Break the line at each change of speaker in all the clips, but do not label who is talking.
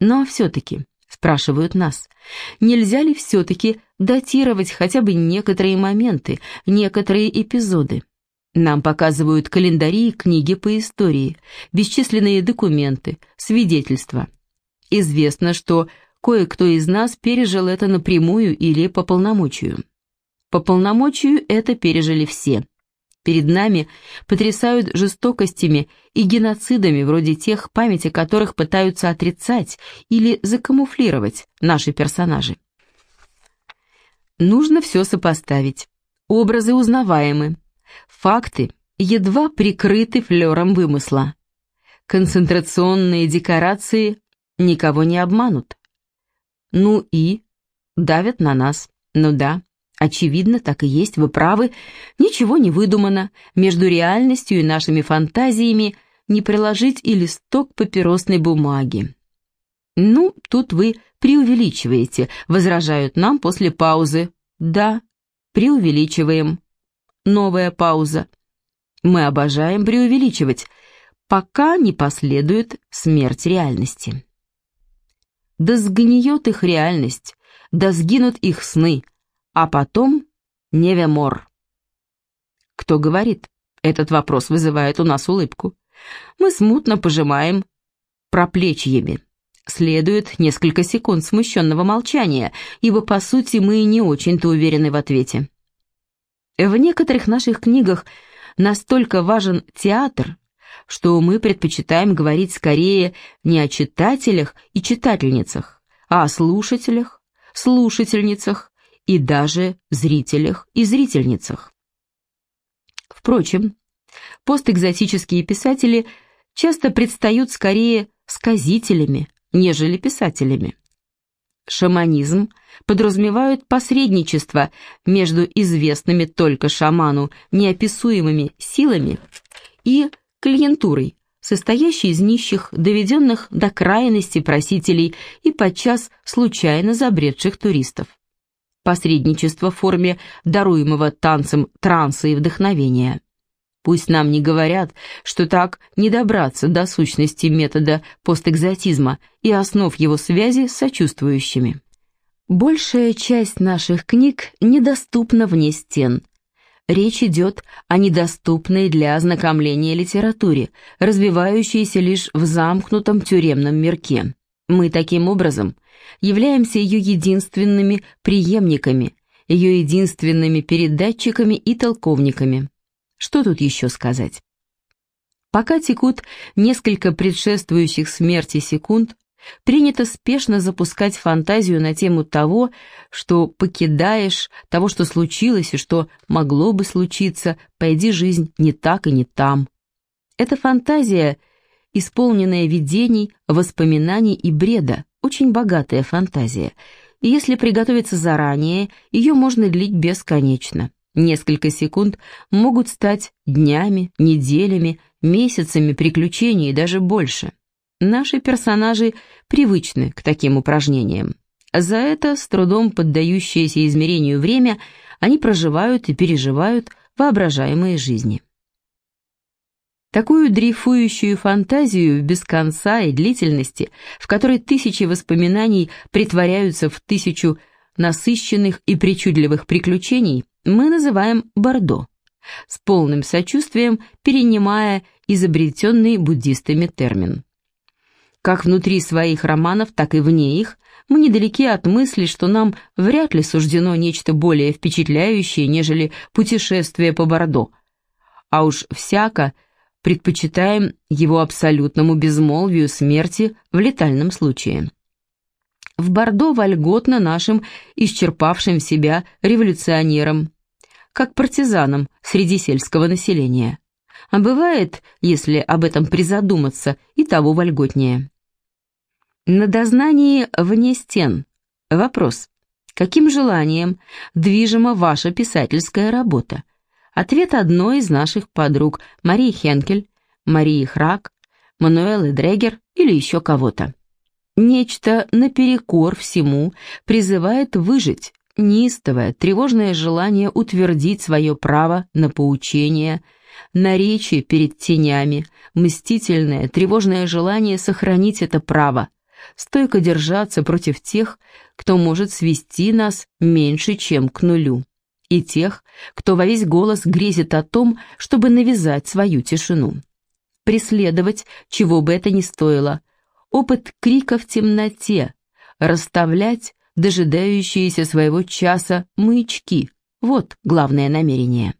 Но все-таки, спрашивают нас, нельзя ли все-таки датировать хотя бы некоторые моменты, некоторые эпизоды? Нам показывают календари и книги по истории, бесчисленные документы, свидетельства. Известно, что кое-кто из нас пережил это напрямую или по полномочию. По полномочию это пережили все. Перед нами потрясают жестокостями и геноцидами, вроде тех, память о которых пытаются отрицать или закамуфлировать наши персонажи. Нужно все сопоставить. Образы узнаваемы. Факты едва прикрыты флером вымысла. Концентрационные декорации никого не обманут. Ну и давят на нас. Ну да, очевидно, так и есть, вы правы. Ничего не выдумано. Между реальностью и нашими фантазиями не приложить и листок папиросной бумаги. Ну, тут вы преувеличиваете, возражают нам после паузы. Да, преувеличиваем. Новая пауза. Мы обожаем преувеличивать, пока не последует смерть реальности. Да сгниет их реальность, да сгинут их сны, а потом невемор. Кто говорит? Этот вопрос вызывает у нас улыбку. Мы смутно пожимаем проплечьями. Следует несколько секунд смущенного молчания, ибо, по сути, мы не очень-то уверены в ответе. В некоторых наших книгах настолько важен театр, что мы предпочитаем говорить скорее не о читателях и читательницах, а о слушателях, слушательницах и даже зрителях и зрительницах. Впрочем, постэкзотические писатели часто предстают скорее сказителями, нежели писателями. Шаманизм подразумевает посредничество между известными только шаману неописуемыми силами и клиентурой, состоящей из нищих, доведенных до крайности просителей и подчас случайно забредших туристов. Посредничество в форме даруемого танцем транса и вдохновения. Пусть нам не говорят, что так не добраться до сущности метода постэкзотизма и основ его связи с сочувствующими. Большая часть наших книг недоступна вне стен, Речь идет о недоступной для ознакомления литературе, развивающейся лишь в замкнутом тюремном мирке. Мы таким образом являемся ее единственными преемниками, ее единственными передатчиками и толковниками. Что тут еще сказать? Пока текут несколько предшествующих смерти секунд, Принято спешно запускать фантазию на тему того, что покидаешь, того, что случилось и что могло бы случиться, пойди жизнь не так и не там. Эта фантазия, исполненная видений, воспоминаний и бреда, очень богатая фантазия, и если приготовиться заранее, ее можно длить бесконечно. Несколько секунд могут стать днями, неделями, месяцами приключений и даже больше. Наши персонажи привычны к таким упражнениям. За это, с трудом поддающееся измерению время, они проживают и переживают воображаемые жизни. Такую дрейфующую фантазию без конца и длительности, в которой тысячи воспоминаний притворяются в тысячу насыщенных и причудливых приключений, мы называем Бордо, с полным сочувствием перенимая изобретенный буддистами термин. Как внутри своих романов, так и вне их, мы недалеки от мысли, что нам вряд ли суждено нечто более впечатляющее, нежели путешествие по Бордо. А уж всяко предпочитаем его абсолютному безмолвию смерти в летальном случае. В Бордо вольготно нашим исчерпавшим себя революционерам, как партизанам среди сельского населения. А бывает, если об этом призадуматься, и того вольготнее. На дознании вне стен. Вопрос. Каким желанием движима ваша писательская работа? Ответ одной из наших подруг, Марии Хенкель, Марии Храк, Мануэлы Дрегер или еще кого-то. Нечто наперекор всему призывает выжить, неистовое, тревожное желание утвердить свое право на поучение, на речи перед тенями, мстительное, тревожное желание сохранить это право – стойко держаться против тех, кто может свести нас меньше, чем к нулю, и тех, кто во весь голос грезит о том, чтобы навязать свою тишину. Преследовать, чего бы это ни стоило, опыт крика в темноте, расставлять дожидающиеся своего часа маячки – вот главное намерение.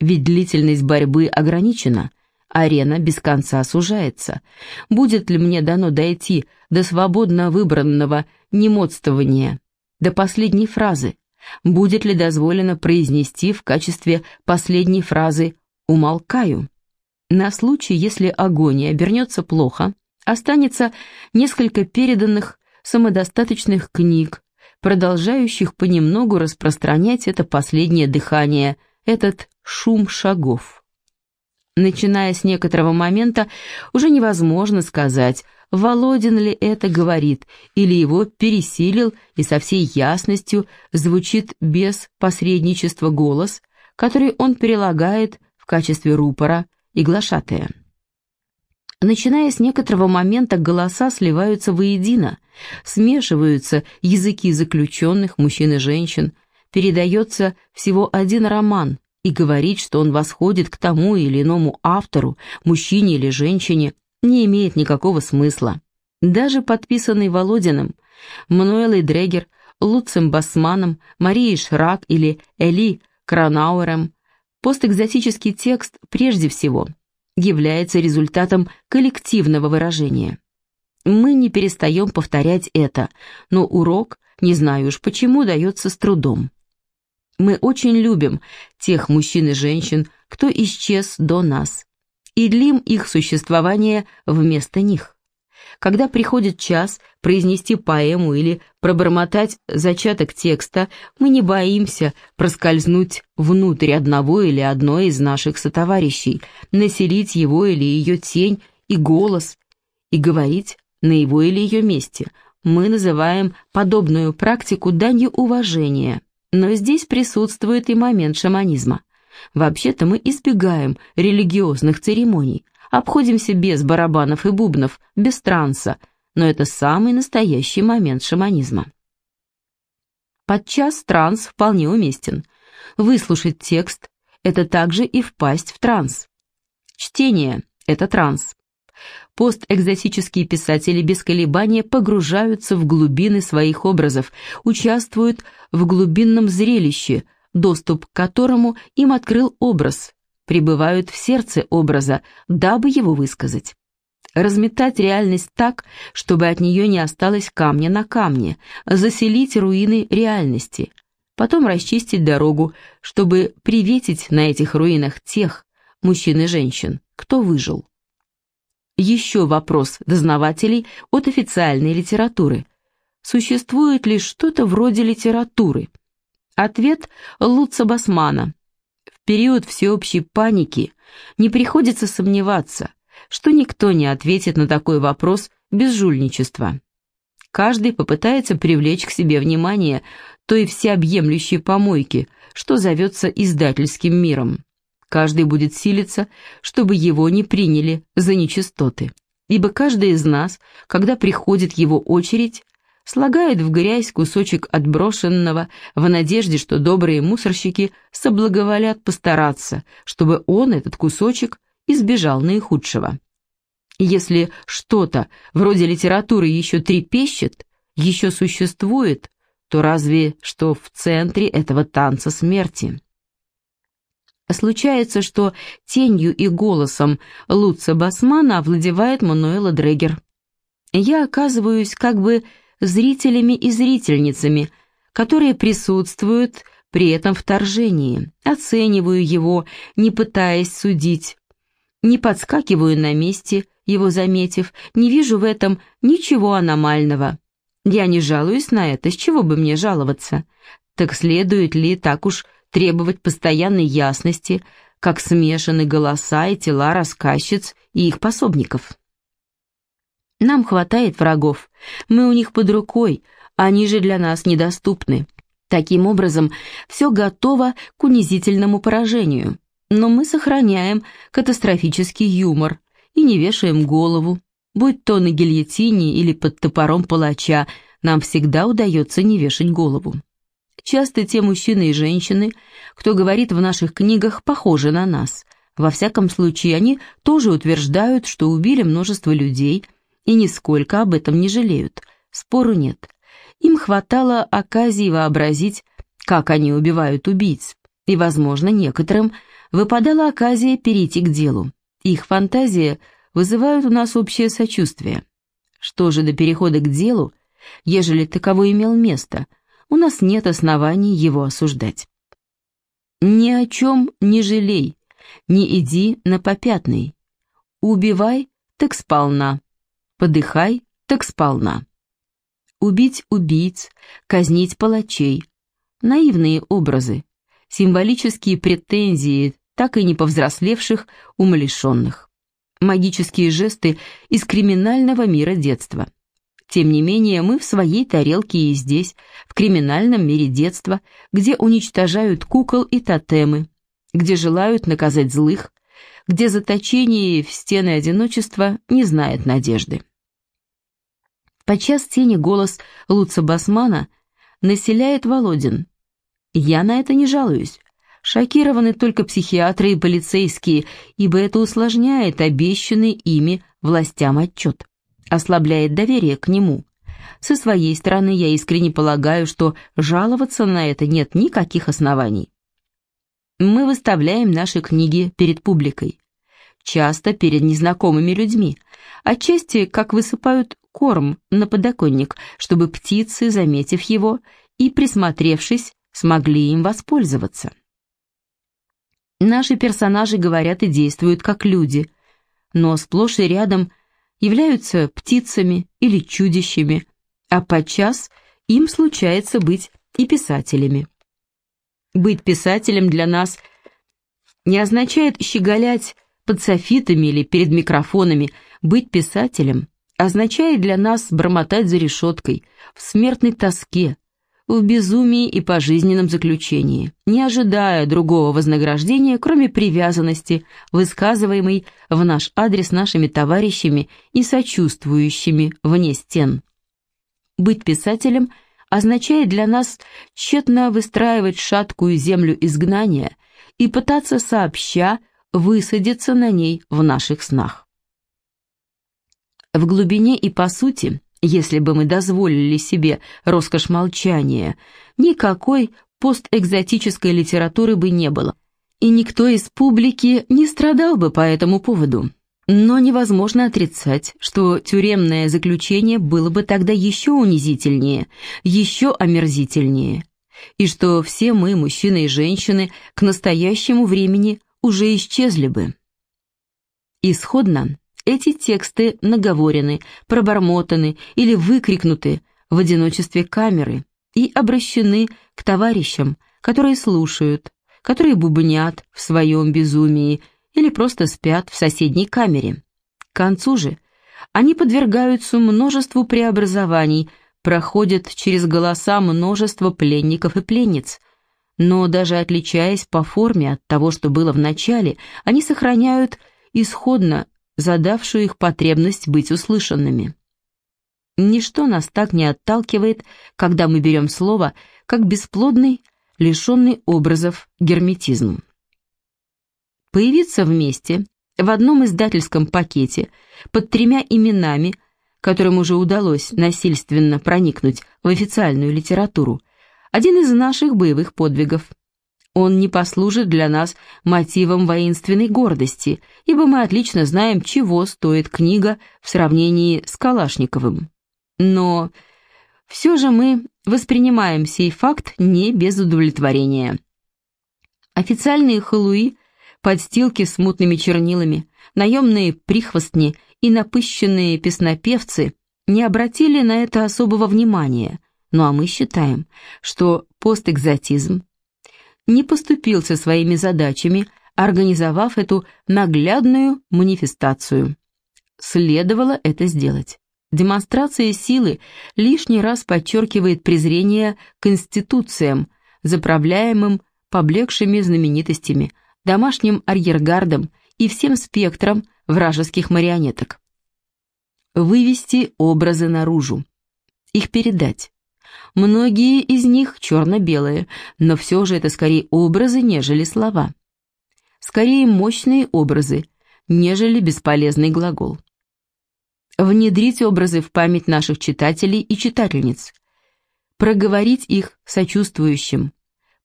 Ведь длительность борьбы ограничена, арена без конца сужается. Будет ли мне дано дойти до свободно выбранного немодствования, до последней фразы? Будет ли дозволено произнести в качестве последней фразы «умолкаю»? На случай, если агония обернется плохо, останется несколько переданных самодостаточных книг, продолжающих понемногу распространять это последнее дыхание, этот шум шагов. Начиная с некоторого момента, уже невозможно сказать, Володин ли это говорит, или его пересилил и со всей ясностью звучит без посредничества голос, который он перелагает в качестве рупора и глашатая. Начиная с некоторого момента голоса сливаются воедино, смешиваются языки заключенных, мужчин и женщин, передается всего один роман, и говорить, что он восходит к тому или иному автору, мужчине или женщине, не имеет никакого смысла. Даже подписанный Володиным, Мануэлой Дрегер, Луцем Басманом, Марией Шрак или Эли Кранауэром, постэкзотический текст прежде всего – является результатом коллективного выражения. Мы не перестаем повторять это, но урок, не знаю уж почему, дается с трудом. Мы очень любим тех мужчин и женщин, кто исчез до нас, и длим их существование вместо них. Когда приходит час произнести поэму или пробормотать зачаток текста, мы не боимся проскользнуть внутрь одного или одной из наших сотоварищей, населить его или ее тень и голос, и говорить на его или ее месте. Мы называем подобную практику данью уважения, но здесь присутствует и момент шаманизма. Вообще-то мы избегаем религиозных церемоний – Обходимся без барабанов и бубнов, без транса, но это самый настоящий момент шаманизма. Подчас транс вполне уместен. Выслушать текст – это также и впасть в транс. Чтение – это транс. Постэкзотические писатели без колебания погружаются в глубины своих образов, участвуют в глубинном зрелище, доступ к которому им открыл образ, пребывают в сердце образа, дабы его высказать. Разметать реальность так, чтобы от нее не осталось камня на камне, заселить руины реальности, потом расчистить дорогу, чтобы приветить на этих руинах тех, мужчин и женщин, кто выжил. Еще вопрос дознавателей от официальной литературы. Существует ли что-то вроде литературы? Ответ Луца Басмана период всеобщей паники не приходится сомневаться, что никто не ответит на такой вопрос без жульничества. Каждый попытается привлечь к себе внимание той всеобъемлющей помойки, что зовется издательским миром. Каждый будет силиться, чтобы его не приняли за нечистоты. Ибо каждый из нас, когда приходит его очередь, слагает в грязь кусочек отброшенного в надежде, что добрые мусорщики соблаговолят постараться, чтобы он, этот кусочек, избежал наихудшего. Если что-то вроде литературы еще трепещет, еще существует, то разве что в центре этого танца смерти. Случается, что тенью и голосом Луца Басмана овладевает Мануэла Дрегер. Я оказываюсь как бы зрителями и зрительницами, которые присутствуют при этом вторжении, оцениваю его, не пытаясь судить, не подскакиваю на месте, его заметив, не вижу в этом ничего аномального. Я не жалуюсь на это, с чего бы мне жаловаться? Так следует ли так уж требовать постоянной ясности, как смешаны голоса и тела рассказчиц и их пособников? Нам хватает врагов, мы у них под рукой, они же для нас недоступны. Таким образом, все готово к унизительному поражению. Но мы сохраняем катастрофический юмор и не вешаем голову. Будь то на гильотине или под топором палача, нам всегда удается не вешать голову. Часто те мужчины и женщины, кто говорит в наших книгах, похожи на нас. Во всяком случае, они тоже утверждают, что убили множество людей и нисколько об этом не жалеют. Спору нет. Им хватало оказии вообразить, как они убивают убийц, и, возможно, некоторым выпадала оказия перейти к делу. Их фантазия вызывает у нас общее сочувствие. Что же до перехода к делу, ежели таково имел место, у нас нет оснований его осуждать. Ни о чем не жалей, не иди на попятный. Убивай, так сполна. Подыхай, так сполна. Убить убийц, казнить палачей. Наивные образы, символические претензии так и не повзрослевших умалишенных. Магические жесты из криминального мира детства. Тем не менее, мы в своей тарелке и здесь, в криминальном мире детства, где уничтожают кукол и тотемы, где желают наказать злых, где заточение в стены одиночества не знает надежды. Подчас тени голос Луца Басмана населяет Володин. Я на это не жалуюсь. Шокированы только психиатры и полицейские, ибо это усложняет обещанный ими властям отчет, ослабляет доверие к нему. Со своей стороны я искренне полагаю, что жаловаться на это нет никаких оснований. Мы выставляем наши книги перед публикой, часто перед незнакомыми людьми, отчасти как высыпают корм на подоконник, чтобы птицы, заметив его и присмотревшись, смогли им воспользоваться. Наши персонажи говорят и действуют как люди, но сплошь и рядом являются птицами или чудищами, а подчас им случается быть и писателями. Быть писателем для нас не означает щеголять под софитами или перед микрофонами. Быть писателем означает для нас бормотать за решеткой, в смертной тоске, в безумии и пожизненном заключении, не ожидая другого вознаграждения, кроме привязанности, высказываемой в наш адрес нашими товарищами и сочувствующими вне стен. Быть писателем – означает для нас тщетно выстраивать шаткую землю изгнания и пытаться сообща высадиться на ней в наших снах. В глубине и по сути, если бы мы дозволили себе роскошь молчания, никакой постэкзотической литературы бы не было, и никто из публики не страдал бы по этому поводу. Но невозможно отрицать, что тюремное заключение было бы тогда еще унизительнее, еще омерзительнее, и что все мы, мужчины и женщины, к настоящему времени уже исчезли бы. Исходно эти тексты наговорены, пробормотаны или выкрикнуты в одиночестве камеры и обращены к товарищам, которые слушают, которые бубнят в своем безумии или просто спят в соседней камере. К концу же они подвергаются множеству преобразований, проходят через голоса множество пленников и пленниц, но даже отличаясь по форме от того, что было в начале, они сохраняют исходно задавшую их потребность быть услышанными. Ничто нас так не отталкивает, когда мы берем слово, как бесплодный, лишенный образов герметизм появиться вместе в одном издательском пакете под тремя именами, которым уже удалось насильственно проникнуть в официальную литературу, один из наших боевых подвигов. Он не послужит для нас мотивом воинственной гордости, ибо мы отлично знаем, чего стоит книга в сравнении с Калашниковым. Но все же мы воспринимаем сей факт не без удовлетворения. Официальные халуи подстилки с мутными чернилами, наемные прихвостни и напыщенные песнопевцы не обратили на это особого внимания, ну а мы считаем, что постэкзотизм не поступил со своими задачами, организовав эту наглядную манифестацию. Следовало это сделать. Демонстрация силы лишний раз подчеркивает презрение к институциям, заправляемым поблекшими знаменитостями – домашним арьергардом и всем спектром вражеских марионеток. вывести образы наружу, их передать. Многие из них черно-белые, но все же это скорее образы, нежели слова. Скорее мощные образы, нежели бесполезный глагол. Внедрить образы в память наших читателей и читательниц. Проговорить их сочувствующим.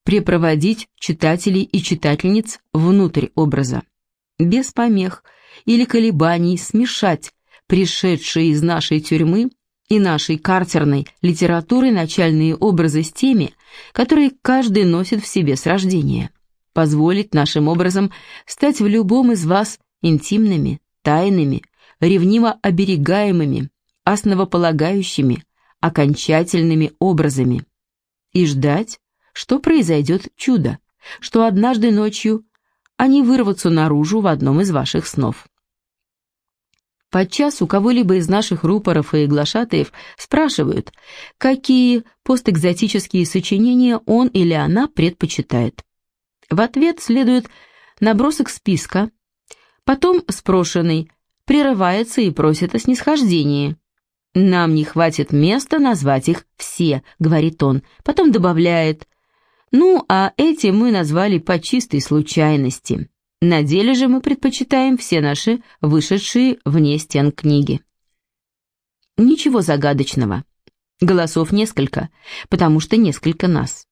Препроводить читателей и читательниц внутрь образа. Без помех или колебаний смешать пришедшие из нашей тюрьмы и нашей картерной литературы начальные образы с теми, которые каждый носит в себе с рождения. Позволить нашим образом стать в любом из вас интимными, тайными, ревниво оберегаемыми, основополагающими, окончательными образами. И ждать, что произойдет чудо, что однажды ночью они вырвутся наружу в одном из ваших снов. Подчас у кого-либо из наших рупоров и глашатаев спрашивают, какие постэкзотические сочинения он или она предпочитает. В ответ следует набросок списка, потом спрошенный прерывается и просит о снисхождении. «Нам не хватит места назвать их все», — говорит он, потом добавляет, «ну, а эти мы назвали по чистой случайности». На деле же мы предпочитаем все наши вышедшие вне стен книги. Ничего загадочного. Голосов несколько, потому что несколько нас.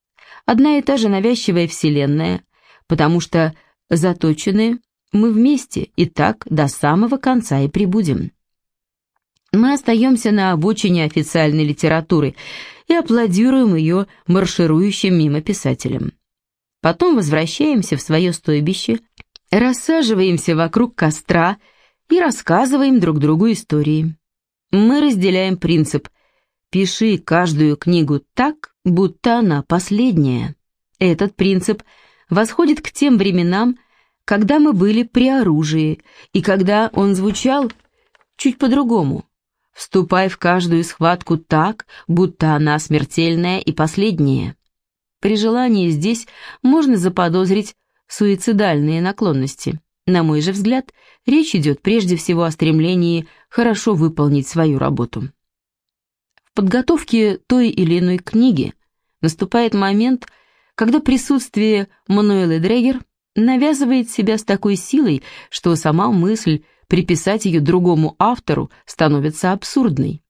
Одна и та же навязчивая вселенная, потому что заточены мы вместе и так до самого конца и прибудем. Мы остаемся на обочине официальной литературы и аплодируем ее марширующим мимо писателям. Потом возвращаемся в свое стойбище Рассаживаемся вокруг костра и рассказываем друг другу истории. Мы разделяем принцип «пиши каждую книгу так, будто она последняя». Этот принцип восходит к тем временам, когда мы были при оружии, и когда он звучал чуть по-другому. Вступай в каждую схватку так, будто она смертельная и последняя. При желании здесь можно заподозрить суицидальные наклонности. На мой же взгляд, речь идет прежде всего о стремлении хорошо выполнить свою работу. В подготовке той или иной книги наступает момент, когда присутствие Мануэлы Дрегер навязывает себя с такой силой, что сама мысль приписать ее другому автору становится абсурдной.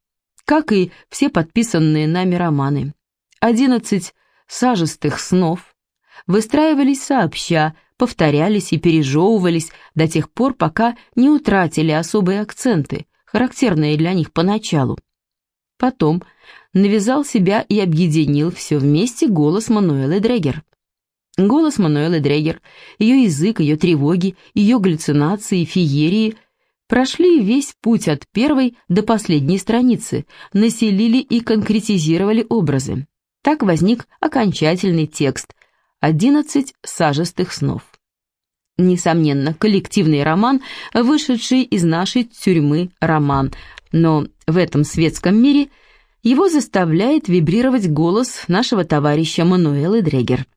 Как и все подписанные нами романы. «Одиннадцать сажистых снов», выстраивались сообща, повторялись и пережевывались до тех пор, пока не утратили особые акценты, характерные для них поначалу. Потом навязал себя и объединил все вместе голос Мануэлы Дрегер. Голос Мануэлы Дрегер, ее язык, ее тревоги, ее галлюцинации, феерии прошли весь путь от первой до последней страницы, населили и конкретизировали образы. Так возник окончательный текст, «Одиннадцать сажистых снов». Несомненно, коллективный роман, вышедший из нашей тюрьмы роман, но в этом светском мире его заставляет вибрировать голос нашего товарища Мануэлы Дрегер.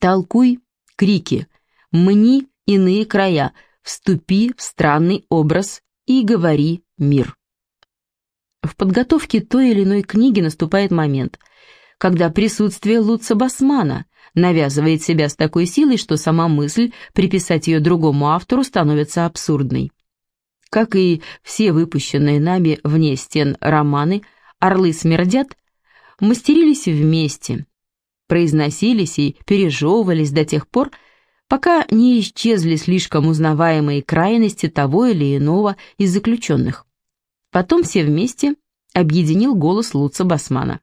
«Толкуй, крики, мни иные края, вступи в странный образ и говори мир». В подготовке той или иной книги наступает момент – когда присутствие Луца Басмана навязывает себя с такой силой, что сама мысль приписать ее другому автору становится абсурдной. Как и все выпущенные нами вне стен романы «Орлы смердят», мастерились вместе, произносились и пережевывались до тех пор, пока не исчезли слишком узнаваемые крайности того или иного из заключенных. Потом все вместе объединил голос Луца Басмана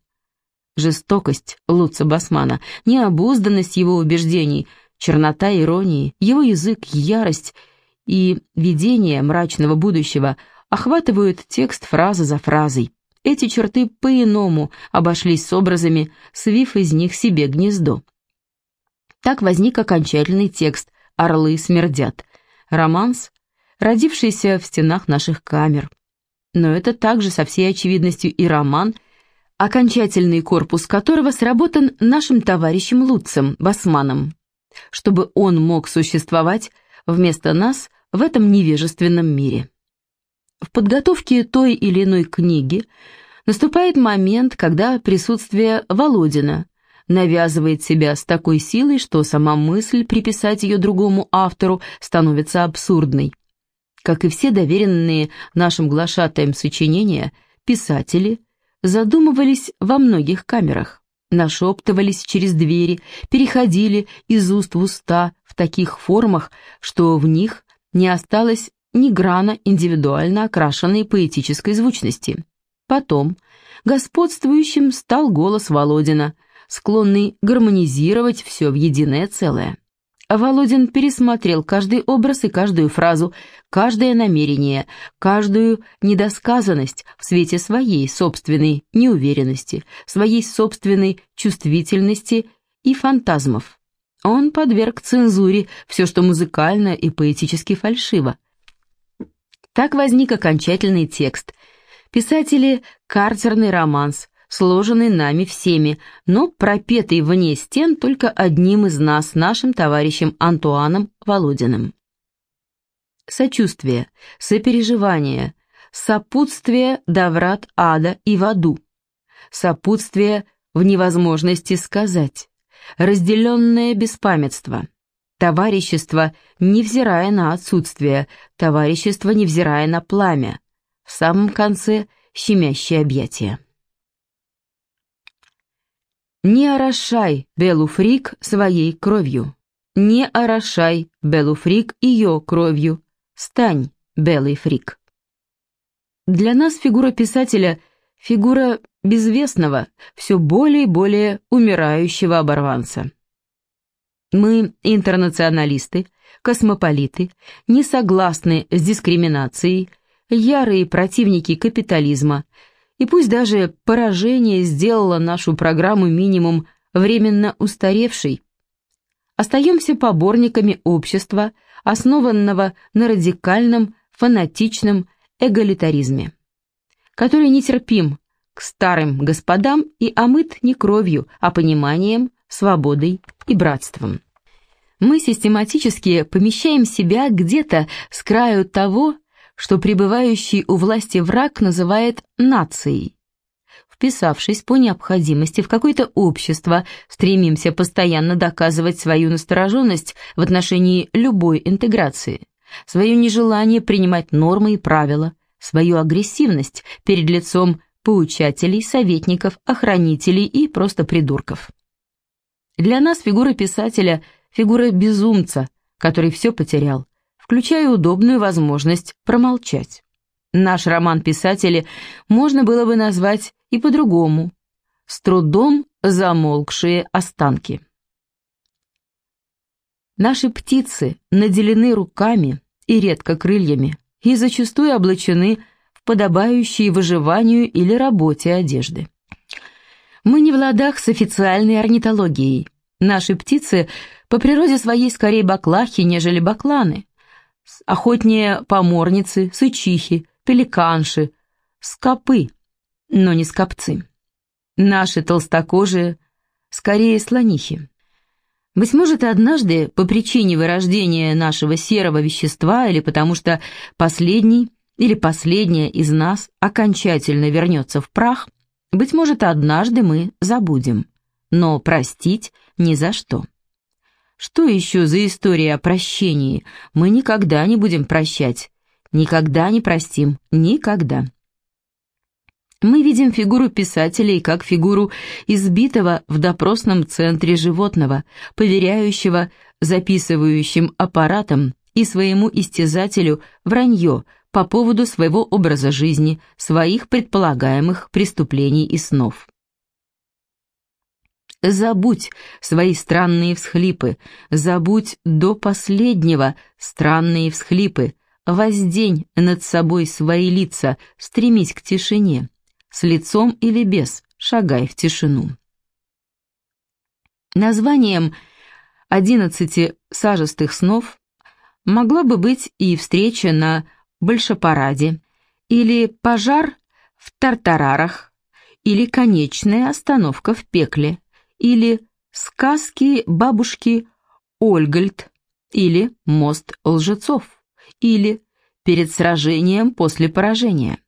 жестокость Луца Басмана, необузданность его убеждений, чернота иронии, его язык, ярость и видение мрачного будущего охватывают текст фраза за фразой. Эти черты по-иному обошлись с образами, свив из них себе гнездо. Так возник окончательный текст «Орлы смердят», романс, родившийся в стенах наших камер. Но это также со всей очевидностью и роман – окончательный корпус которого сработан нашим товарищем Луцем, Басманом, чтобы он мог существовать вместо нас в этом невежественном мире. В подготовке той или иной книги наступает момент, когда присутствие Володина навязывает себя с такой силой, что сама мысль приписать ее другому автору становится абсурдной. Как и все доверенные нашим глашатаем сочинения, писатели задумывались во многих камерах, нашептывались через двери, переходили из уст в уста в таких формах, что в них не осталось ни грана индивидуально окрашенной поэтической звучности. Потом господствующим стал голос Володина – склонный гармонизировать все в единое целое. Володин пересмотрел каждый образ и каждую фразу, каждое намерение, каждую недосказанность в свете своей собственной неуверенности, своей собственной чувствительности и фантазмов. Он подверг цензуре все, что музыкально и поэтически фальшиво. Так возник окончательный текст. Писатели «Картерный романс», сложенный нами всеми, но пропетый вне стен только одним из нас, нашим товарищем Антуаном Володиным. Сочувствие, сопереживание, сопутствие до врат ада и в аду, сопутствие в невозможности сказать, разделенное беспамятство, товарищество, невзирая на отсутствие, товарищество, невзирая на пламя, в самом конце щемящее объятие. Не орошай Беллу Фрик своей кровью. Не орошай Беллу Фрик ее кровью. Стань Беллой Фрик. Для нас фигура писателя — фигура безвестного, все более и более умирающего оборванца. Мы интернационалисты, космополиты, не согласны с дискриминацией, ярые противники капитализма, и пусть даже поражение сделало нашу программу минимум временно устаревшей, остаемся поборниками общества, основанного на радикальном, фанатичном эгалитаризме, который нетерпим к старым господам и омыт не кровью, а пониманием, свободой и братством. Мы систематически помещаем себя где-то с краю того, что пребывающий у власти враг называет нацией. Вписавшись по необходимости в какое-то общество, стремимся постоянно доказывать свою настороженность в отношении любой интеграции, свое нежелание принимать нормы и правила, свою агрессивность перед лицом поучателей, советников, охранителей и просто придурков. Для нас фигура писателя – фигура безумца, который все потерял, включая удобную возможность промолчать. Наш роман писатели можно было бы назвать и по-другому «С трудом замолкшие останки». Наши птицы наделены руками и редко крыльями и зачастую облачены в подобающие выживанию или работе одежды. Мы не в ладах с официальной орнитологией. Наши птицы по природе своей скорее баклахи, нежели бакланы охотнее поморницы, сычихи, пеликанши, скопы, но не скопцы. Наши толстокожие, скорее слонихи. Быть может, однажды, по причине вырождения нашего серого вещества или потому что последний или последняя из нас окончательно вернется в прах, быть может, однажды мы забудем, но простить ни за что. Что еще за история о прощении? Мы никогда не будем прощать. Никогда не простим. Никогда. Мы видим фигуру писателей как фигуру избитого в допросном центре животного, поверяющего записывающим аппаратом и своему истязателю вранье по поводу своего образа жизни, своих предполагаемых преступлений и снов. Забудь свои странные всхлипы, забудь до последнего странные всхлипы, воздень над собой свои лица, стремись к тишине, с лицом или без, шагай в тишину. Названием одиннадцати сажистых снов могла бы быть и встреча на Большопараде, или пожар в Тартарарах, или конечная остановка в пекле, или «Сказки бабушки Ольгальд», или «Мост лжецов», или перед сражением после поражения.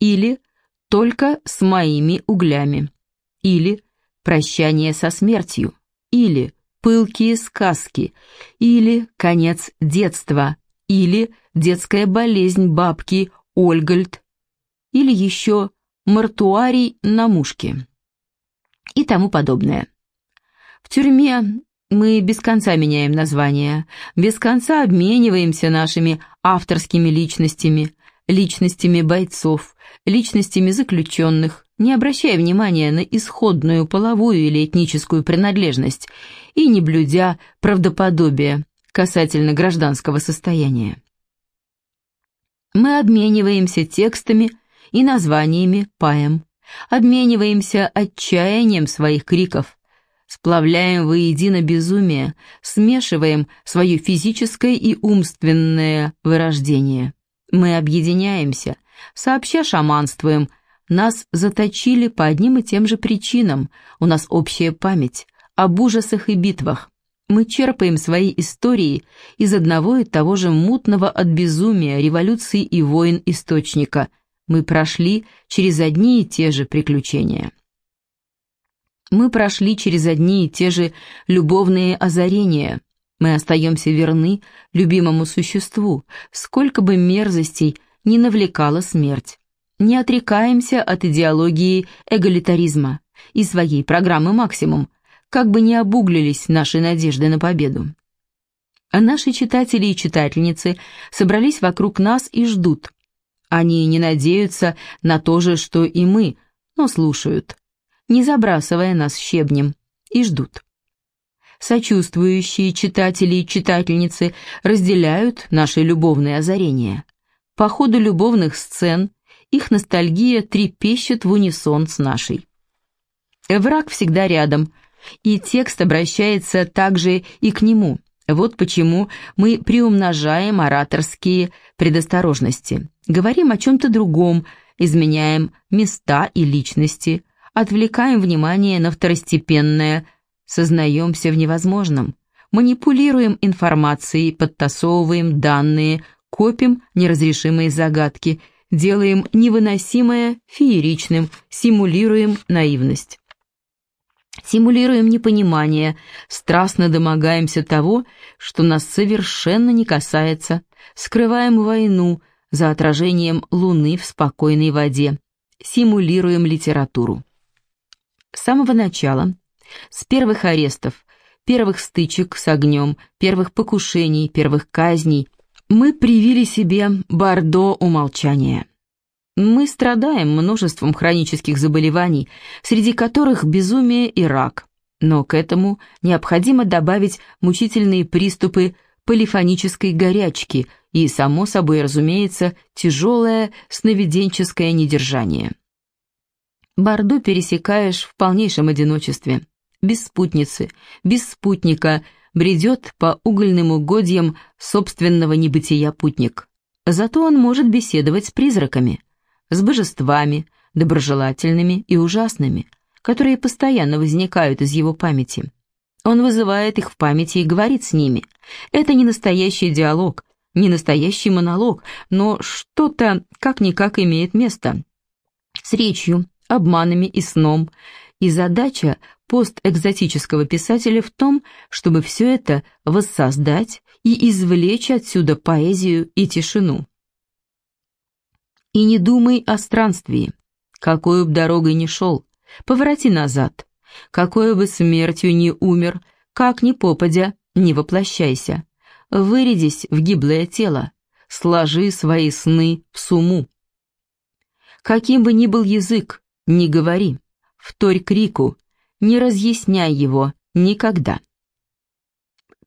Или только с моими углями. Или прощание со смертью. Или пылкие сказки. Или конец детства. Или детская болезнь бабки Ольгальд. Или еще мартуарий на мушке. И тому подобное. В тюрьме мы без конца меняем названия, без конца обмениваемся нашими авторскими личностями, личностями бойцов, личностями заключенных, не обращая внимания на исходную половую или этническую принадлежность и не блюдя правдоподобие касательно гражданского состояния. Мы обмениваемся текстами и названиями поэм, обмениваемся отчаянием своих криков, сплавляем воедино безумие, смешиваем свое физическое и умственное вырождение. Мы объединяемся, сообща шаманствуем, нас заточили по одним и тем же причинам, у нас общая память об ужасах и битвах. Мы черпаем свои истории из одного и того же мутного от безумия, революции и войн источника. Мы прошли через одни и те же приключения. Мы прошли через одни и те же любовные озарения. Мы остаемся верны любимому существу, сколько бы мерзостей не навлекала смерть. Не отрекаемся от идеологии эгалитаризма и своей программы «Максимум», как бы ни обуглились наши надежды на победу. А наши читатели и читательницы собрались вокруг нас и ждут. Они не надеются на то же, что и мы, но слушают не забрасывая нас щебнем, и ждут. Сочувствующие читатели и читательницы разделяют наши любовные озарения. По ходу любовных сцен их ностальгия трепещет в унисон с нашей. Враг всегда рядом, и текст обращается также и к нему. Вот почему мы приумножаем ораторские предосторожности, говорим о чем-то другом, изменяем места и личности, отвлекаем внимание на второстепенное, сознаемся в невозможном, манипулируем информацией, подтасовываем данные, копим неразрешимые загадки, делаем невыносимое фееричным, симулируем наивность. Симулируем непонимание, страстно домогаемся того, что нас совершенно не касается, скрываем войну за отражением луны в спокойной воде, симулируем литературу. С самого начала, с первых арестов, первых стычек с огнем, первых покушений, первых казней, мы привили себе бордо умолчания. Мы страдаем множеством хронических заболеваний, среди которых безумие и рак. Но к этому необходимо добавить мучительные приступы полифонической горячки и, само собой разумеется, тяжелое сновиденческое недержание. Борду пересекаешь в полнейшем одиночестве. Без спутницы, без спутника бредет по угольным угодьям собственного небытия путник. Зато он может беседовать с призраками, с божествами, доброжелательными и ужасными, которые постоянно возникают из его памяти. Он вызывает их в памяти и говорит с ними. Это не настоящий диалог, не настоящий монолог, но что-то как-никак имеет место. С речью, обманами и сном, и задача постэкзотического писателя в том, чтобы все это воссоздать и извлечь отсюда поэзию и тишину. И не думай о странствии, какой б дорогой ни шел, повороти назад, какой бы смертью ни умер, как ни попадя, не воплощайся, вырядись в гиблое тело, сложи свои сны в суму. Каким бы ни был язык, не говори, вторь крику, не разъясняй его никогда.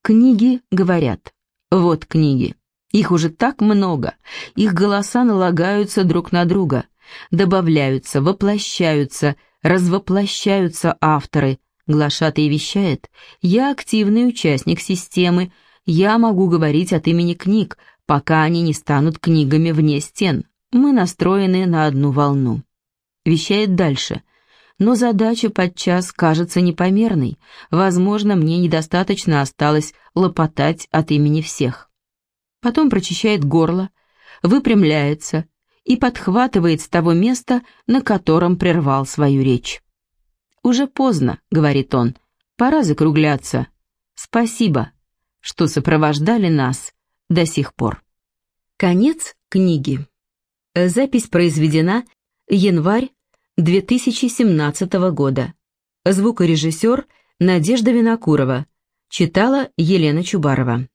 Книги говорят. Вот книги. Их уже так много. Их голоса налагаются друг на друга. Добавляются, воплощаются, развоплощаются авторы. Глашатый вещает. Я активный участник системы. Я могу говорить от имени книг, пока они не станут книгами вне стен. Мы настроены на одну волну вещает дальше. Но задача подчас кажется непомерной. Возможно, мне недостаточно осталось лопотать от имени всех. Потом прочищает горло, выпрямляется и подхватывает с того места, на котором прервал свою речь. «Уже поздно», — говорит он, — «пора закругляться. Спасибо, что сопровождали нас до сих пор». Конец книги. Запись произведена январь 2017 года. Звукорежиссер Надежда Винокурова. Читала Елена Чубарова.